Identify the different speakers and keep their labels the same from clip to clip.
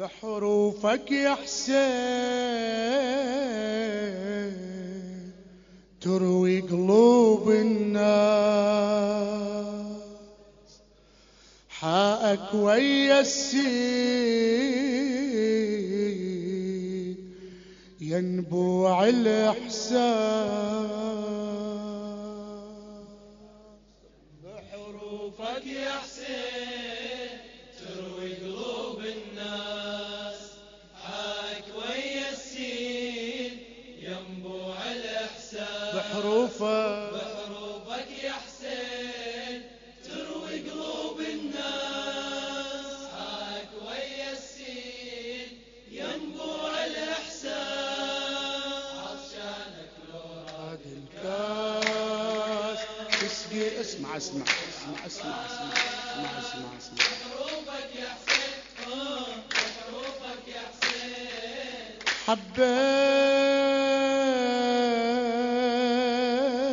Speaker 1: بحروفك يا حسين تروي قلوب الناس. حقك ويا السين ينبوع الإحسان. اسمع اسمع اسمع اسمع اسمع اسمع اسمع. اسمع
Speaker 2: يا حسين يا حسين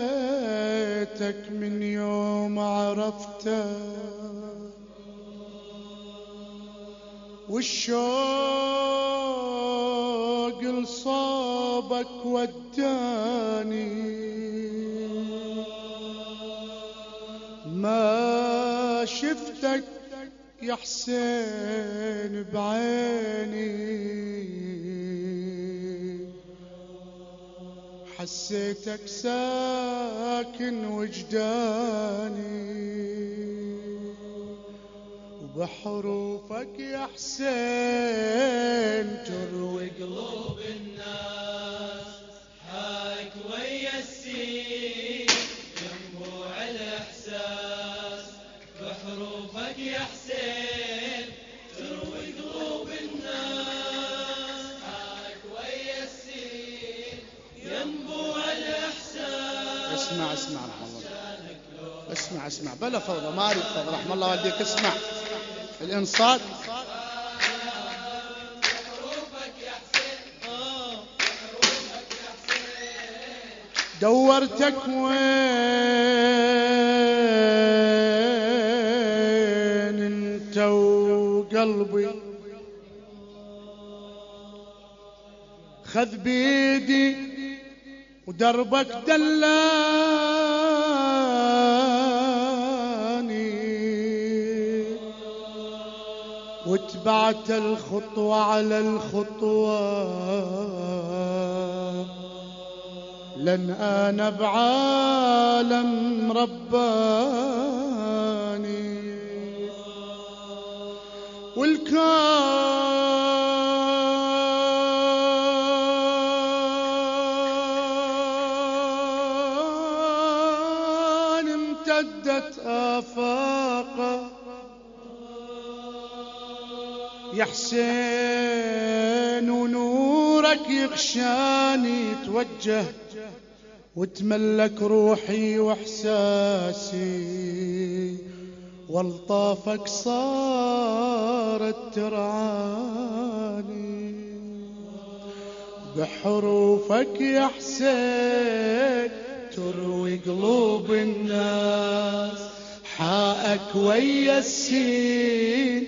Speaker 1: حبيتك من يوم عرفتك والشوق لصوبك وداني شفتك يا حسين بعيني. حسيتك ساكن وجداني. وبحروفك يا حسين تروي
Speaker 2: قلوب الناس.
Speaker 1: اسمع اسمع. بلا فوضى ما أريد فوضى. رحم الله والديك. اسمع.
Speaker 2: الإنصات.
Speaker 1: دورتك وين انت وقلبي؟ خذ بيدي ودربك دلاني واتبعت الخطوة على الخطوة. لن أنا بعالم رباني. والكون حسين ونورك يغشاني توجه وتملك روحي وإحساسي والطافك صارت ترعاني. بحروفك يا حسين تروي قلوب الناس حقك ويا السين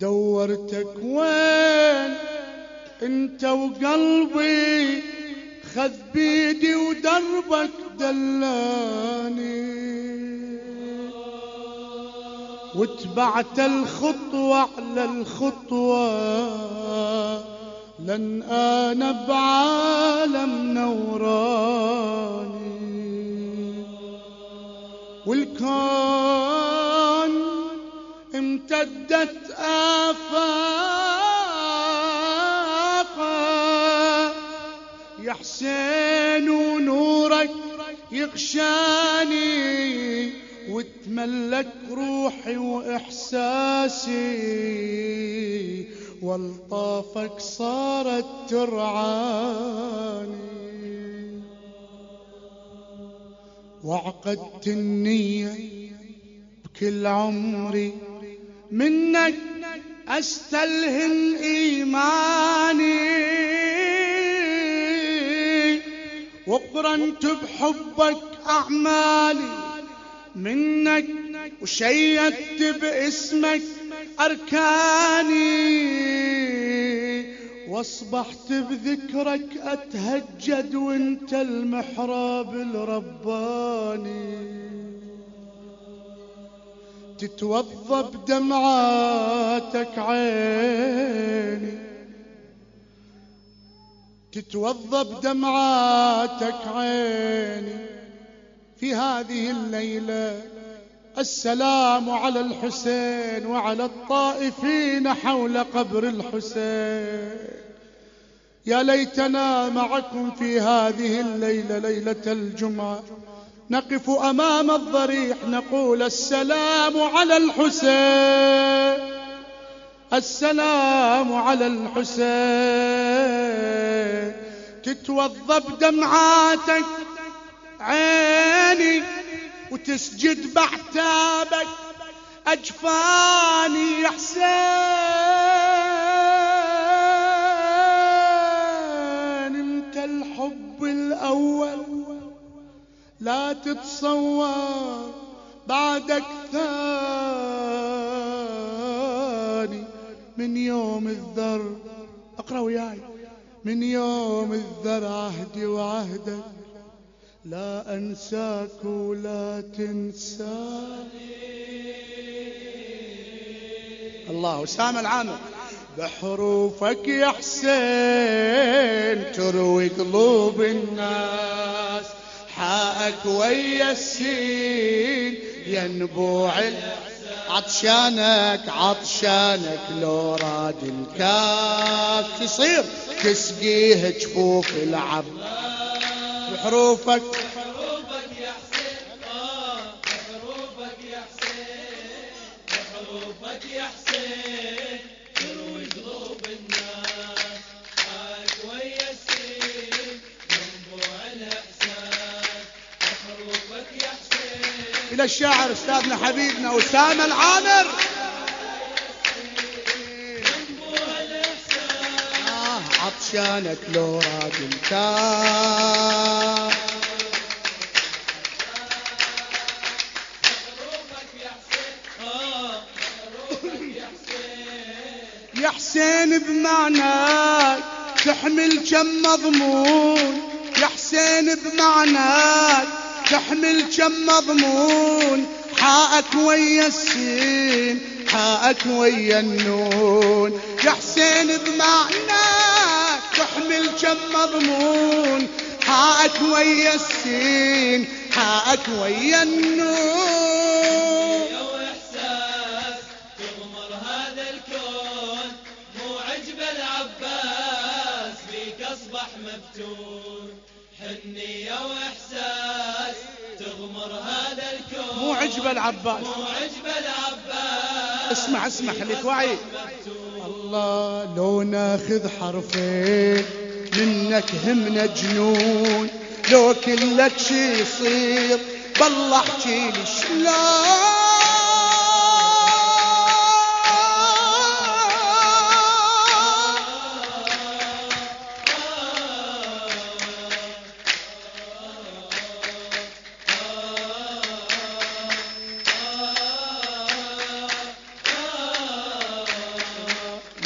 Speaker 1: دورتك وين؟ انت وقلبي خذ بيدي ودربك دلاني. واتبعت الخطوة على الخطوة لن أنا بعالم نوراني والكون امتدت آفاقه يا حسين ونورك يغشاني وتملك روحي وإحساسي. والطافك صارت ترعاني. وعقدت النية بكل عمري منك أستلهم إيماني. وقرنت بحبك أعمالي. منك وشيدت باسمك أركاني. وأصبحت بذكرك أتهجد وانت المحراب الرباني. تتوضى بدمعاتك عيني. تتوضى بدمعاتك عيني. في هذه الليلة السلام على الحسين وعلى الطائفين حول قبر الحسين. يا ليتنا معكم في هذه الليلة ليلة الجمعة. نقف أمام الضريح نقول السلام على الحسين. السلام على الحسين. تتوضى بدمعاتك عيني وتسجد بعتابك أجفاني يا حسين. انت الحب الأول. لا تتصور بعدك ثاني من يوم الذر أقرأ وياي. من يوم الذر عهدي وعهدك لا أنساك ولا تنساني الله أسامة العامر بحروفك يا حسين تروي قلوب الناس. حقك ويا السين ينبوع عطشانك عطشانك لو راد الكاس تصير تسقيه جفوف العب بحروفك
Speaker 2: بحروفك يا حسين.
Speaker 1: إلى الشاعر أستاذنا حبيبنا أسامة العامر. آه عطشانك لو
Speaker 2: حسين يا حسين
Speaker 1: بمعناك تحمل كم مضمون. يا حسين بمعناك تحمل كم مضمون حقك ويا السين حقك ويا النون. يا حسين بمعناك تحمل كم مضمون حقك ويا السين حقك ويا النون.
Speaker 2: واحساس تغمر هذا الكون مو العباس بيك أصبح مفتون. حنية واحساس
Speaker 1: مو عجب العباس.
Speaker 2: مو عجب العباس.
Speaker 1: اسمع اسمع خليك واعي.
Speaker 2: مفتون
Speaker 1: الله لو ناخذ حرفين منك همنا جنون لو كلك شي يصير بالله احكي لي شلون؟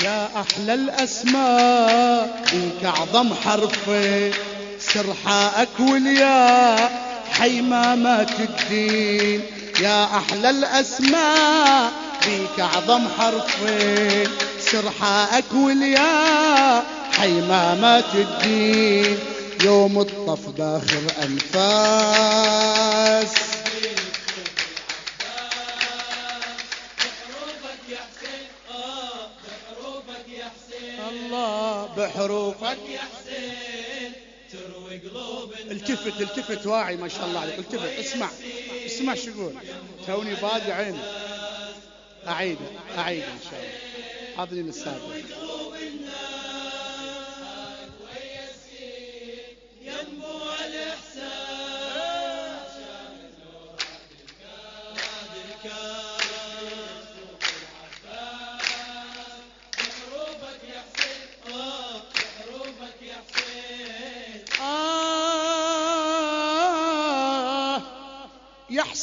Speaker 1: يا أحلى الأسماء فيك أعظم حرفي سر حاءك والياء حي ما مات الدين. يا أحلى الأسماء فيك أعظم حرفي سر حاءك والياء حي ما مات الدين. يوم الطف باخر أنفاس.
Speaker 2: بحروفك يا حسين تروي قلوب الناس
Speaker 1: التف التفت التفت واعي ما شاء الله عليك. التفت اسمع اسمع شو يقول. توني بادي عيني. أعيد أعيد إن شاء الله. حاضرين السابق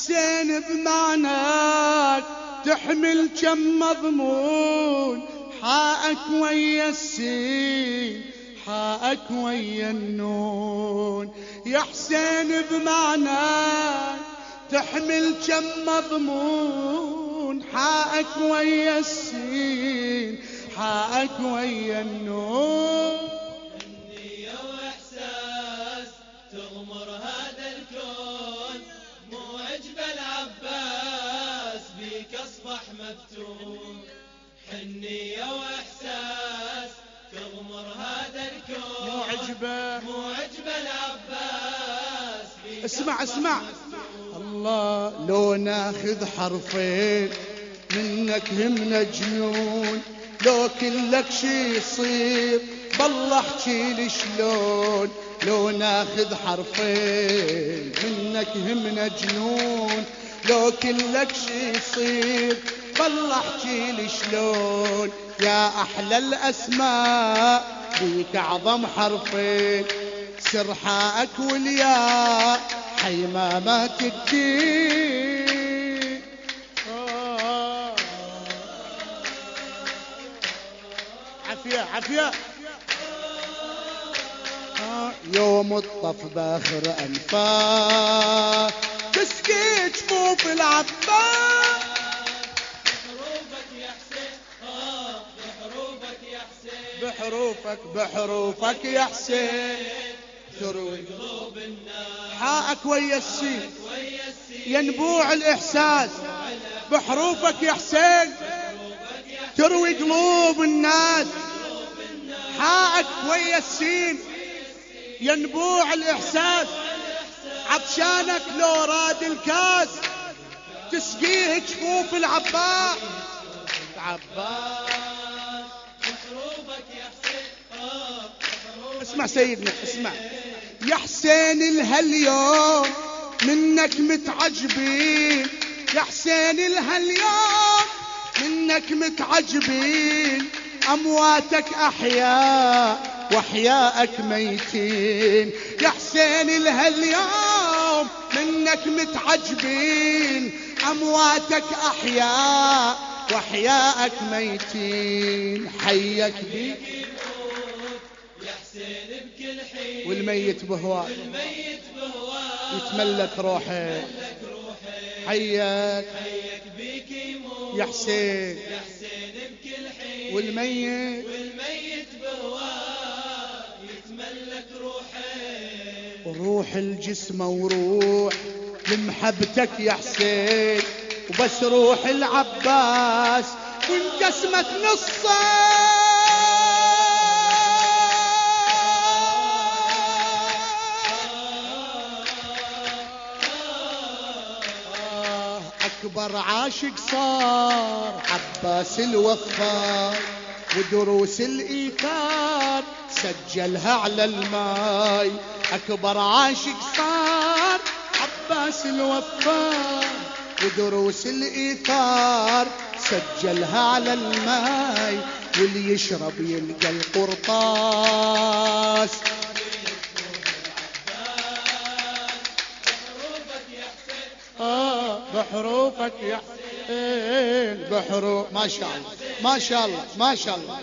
Speaker 2: حسين
Speaker 1: بمعناك تحمل كم مضمون حاءك ويا السين حاءك ويا النون. يا حسين بمعناك تحمل كم مضمون حاءك ويا السين حاءك ويا النون.
Speaker 2: حنية وإحساس. تغمر هذا الكون.
Speaker 1: مو عجبة.
Speaker 2: مو عجب العباس.
Speaker 1: اسمع اسمع. الله لو ناخذ حرفين منك همنا جنون لو كلك شي يصير بالله احكي لي شلون؟ لو ناخذ حرفين منك همنا جنون لو كلك شي يصير بالله احكي لي شلون يا أحلى الأسماء بيك أعظم حرفين سر حاءك والياء حيمامات الدين آه. عافية عافية. يوم الطف بآخر أنفاس تسقي جفوف العباس
Speaker 2: حسين بحروفك يا حسين.
Speaker 1: تروي
Speaker 2: قلوب الناس
Speaker 1: حاءك ويا السين ينبوع الإحساس. بحروفك يا حسين. تروي قلوب الناس. حاءك ويا السين ينبوع الإحساس. عطشانك لو راد الكاس. تسقيه جفوف العباس. عباس. اسمع سيدنا اسمع. يا حسين الهاليوم منك متعجبين. يا حسين الهاليوم منك متعجبين. أمواتك أحياء وأحياءك ميتين. يا حسين الهاليوم منك متعجبين. أمواتك أحياء وأحياءك ميتين. حيك بيك.
Speaker 2: حسين بكل حين.
Speaker 1: والميت بهواك
Speaker 2: الميت بهواك
Speaker 1: يتملك روحه. حيك
Speaker 2: حيك بيك يموت.
Speaker 1: يا حسين.
Speaker 2: يا حسين بكل حين.
Speaker 1: والميت.
Speaker 2: والميت بهواك يتملك روحي
Speaker 1: وروح الجسم وروح لمحبتك يا حسين. وبس روح العباس. وانقسمت نصين أكبر عاشق صار عباس الوفار ودروس الإيثار سجلها على الماي. أكبر عاشق صار عباس الوفار ودروس الإيثار سجلها على الماي. واللي يشرب يلقى القرطاس. بحروفك يا حسين بحروف. ما شاء الله. ما شاء الله. ما شاء الله.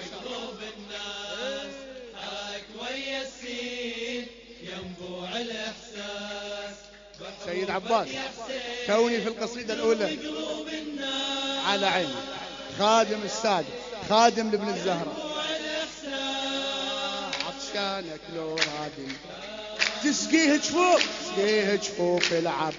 Speaker 1: سيد عباس توني في القصيدة الأولى. على عيني. خادم السادة. خادم لابن الزهرة. عطشانك لو رادي تسقيه جفوف تسقيه جفوف العب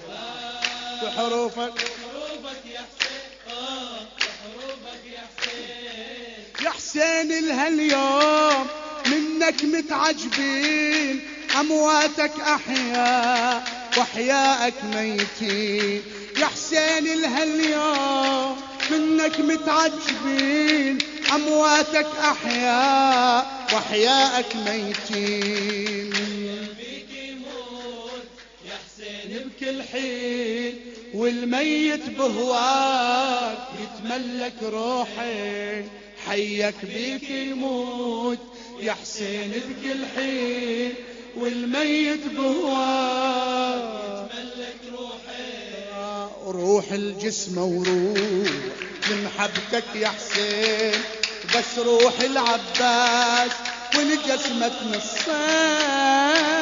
Speaker 1: بحروفك.
Speaker 2: حروفك يا حسين آه حروفك يا حسين
Speaker 1: يا حسين الهاليوم منك متعجبين أمواتك أحياء وأحياءك ميتين. يا حسين الهاليوم منك متعجبين أمواتك أحياء وأحياءك ميتين.
Speaker 2: يا حسين
Speaker 1: بكل حين والميت بهواك يتملك روحي حيك بيك يموت يا حسين بكل حين والميت بهواك
Speaker 2: ملك روحي
Speaker 1: روح الجسم وروح لمحبتك يا حسين. بس روح العباس والجسمة نصين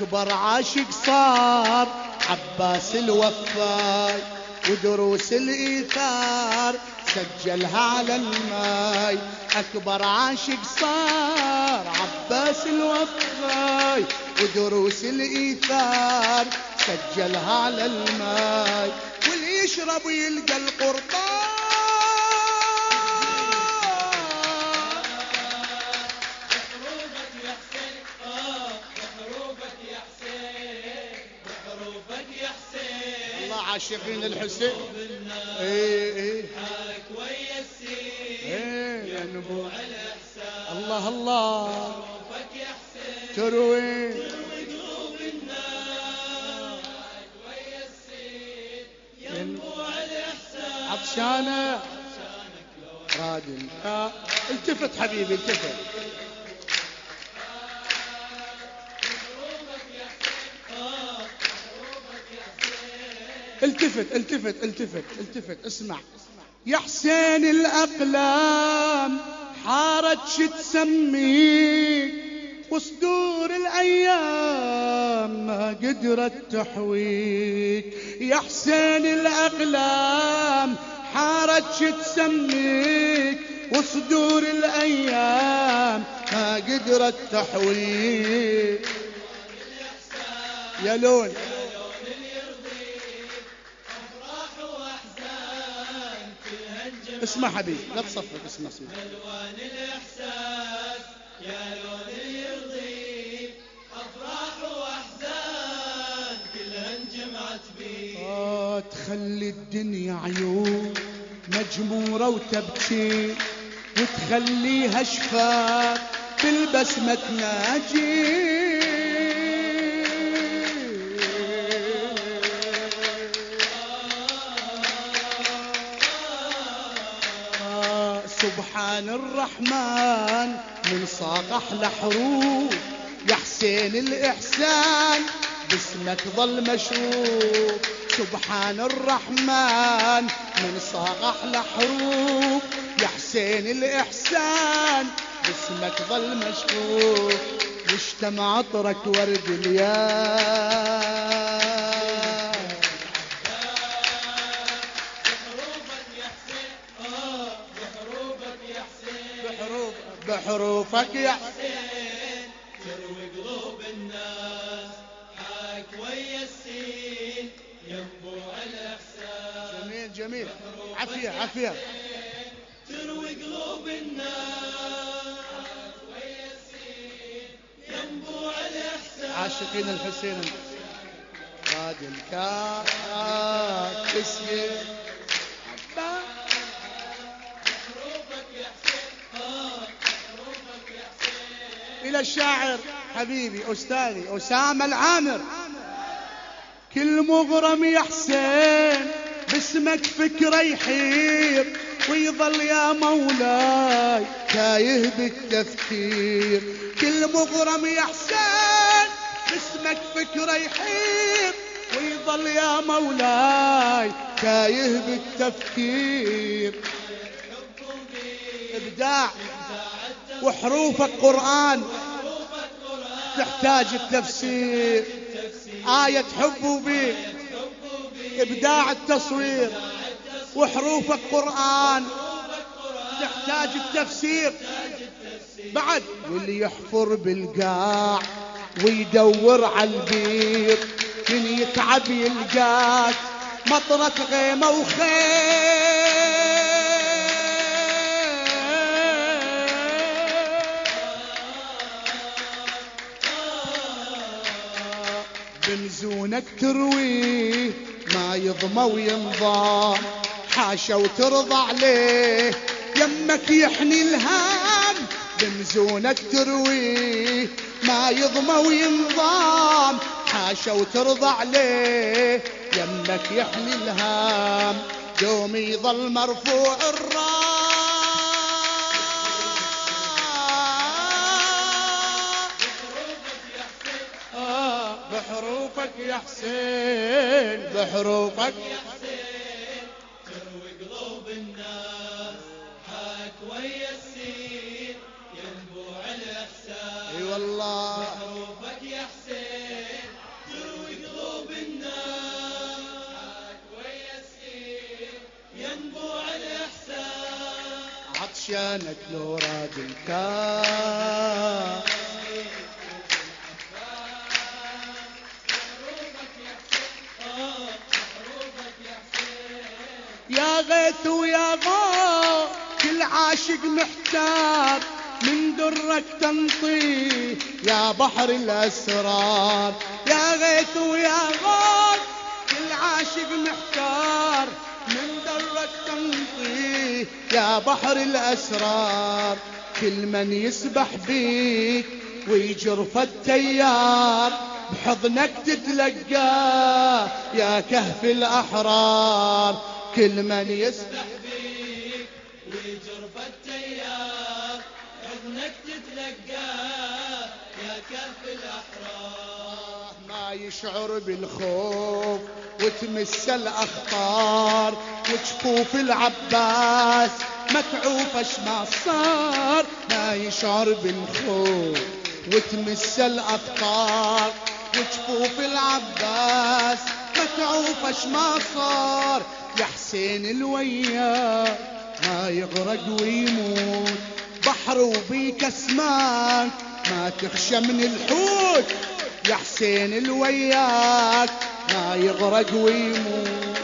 Speaker 1: أكبر عاشق صار عباس الوفاي ودروس الإيثار سجلها على الماي. أكبر عاشق صار عباس الوفاي ودروس الإيثار سجلها على الماي. واللي يشرب يلقى القرطان عاشقين الحسين إيه إيه.
Speaker 2: حالك ويا السين
Speaker 1: يا نبو
Speaker 2: الإحسان
Speaker 1: الله الله.
Speaker 2: بحروبك يا حسين
Speaker 1: تروي
Speaker 2: وقلوب الناس حالك ويا السين ينبوع الإحسان
Speaker 1: عطشانة. راد آه. التفت حبيبي التفت. التفت التفت التفت التفت. اسمع. يا حسين الأقلام حارت شو تسميك وصدور الأيام ما قدرت تحويك. يا حسين الأقلام حارت شو تسميك وصدور الأيام ما قدرت تحويك. يا لون. اسمع حبيبي لا تصفق اسمع سيدي
Speaker 2: ألوان الإحساس يا لون يرضيك أفراح وأحزان كلها انجمعت بيك
Speaker 1: آه تخلي الدنيا عيون مجمورة وتبكي وتخليها شفاف بالبسمة تناجي. سبحان الرحمن من صاق أحلى حروف يا حسين الإحسان باسمك ظل مشروف سبحان الرحمن من صاغ أحلى حروف يا حسين الإحسان باسمك ظل مشروف يشتم عطرك ورد الياس. بحروفك يا
Speaker 2: حسين تروي قلوب الناس حاك ويا السين ينبوع الإحساس
Speaker 1: جميل جميل. عافية عافية.
Speaker 2: تروي قلوب الناس حاك ويا السين ينبوع الإحساس
Speaker 1: عاشقين الحسين. راد الكاك تسير إلى الشاعر حبيبي أستاذي أسامة العامر. كل مغرم يا حسين باسمك فكرة يحير ويظل يا مولاي تايه بالتفكير. كل مغرم يا حسين باسمك فكرة يحير ويظل يا مولاي تايه بالتفكير. إبداع. وحروفك قرآن تحتاج التفسير. آية حب بيك إبداع التصوير. وحروفك قرآن تحتاج التفسير. بعد واللي يحفر بالقاع ويدور على البير من يتعب يلقاك مطرة غيمة وخير. بنزونك ترويه ما يضمى وينضام حاشا وترضى عليه يمك يحني الهام. بنزونك ترويه ما يضمى وينضام حاشا وترضى عليه يمك يحني الهام. دوم يظل مرفوع الرأس. يا حسين بحروفك
Speaker 2: يا حسين تروي قلوب الناس حاك ويا السين ينبوع الاحساس
Speaker 1: أي والله.
Speaker 2: حروفك يا حسين تروي قلوب الناس حاك ويا السين ينبوع الاحساس
Speaker 1: عطشانك لو راد الكاس غيث ويا غو كل عاشق محتار من درك تنطي يا بحر الأسرار. يا غيث ويا غو كل عاشق محتار من درك تنطي يا بحر الأسرار. كل من يسبح بيك ويجرف التيار بحضنك تتلقاه يا كهف الأحرار. كل من يسبح
Speaker 2: بيك ويجرف التيار. حضنك تتلقاه يا كف الأحرار.
Speaker 1: ما يشعر بالخوف وتمس الأخطار. وجفوف العباس متعوفش ما صار. ما يشعر بالخوف وتمس الأخطار. وجفوف العباس متعوفش ما صار. يا حسين الوياك ما يغرق ويموت. بحر وبيك اسماك ما تخشى من الحوت. يا حسين الوياك ما يغرق ويموت.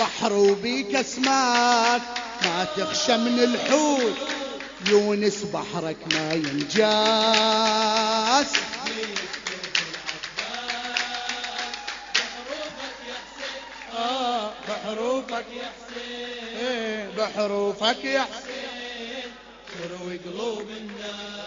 Speaker 1: بحر وبيك اسماك ما تخشى من الحوت. يونس بحرك ما ينجاس. بحروفك
Speaker 2: يا حسين
Speaker 1: إيه بحروفك يا حسين
Speaker 2: تروي قلوب الناس.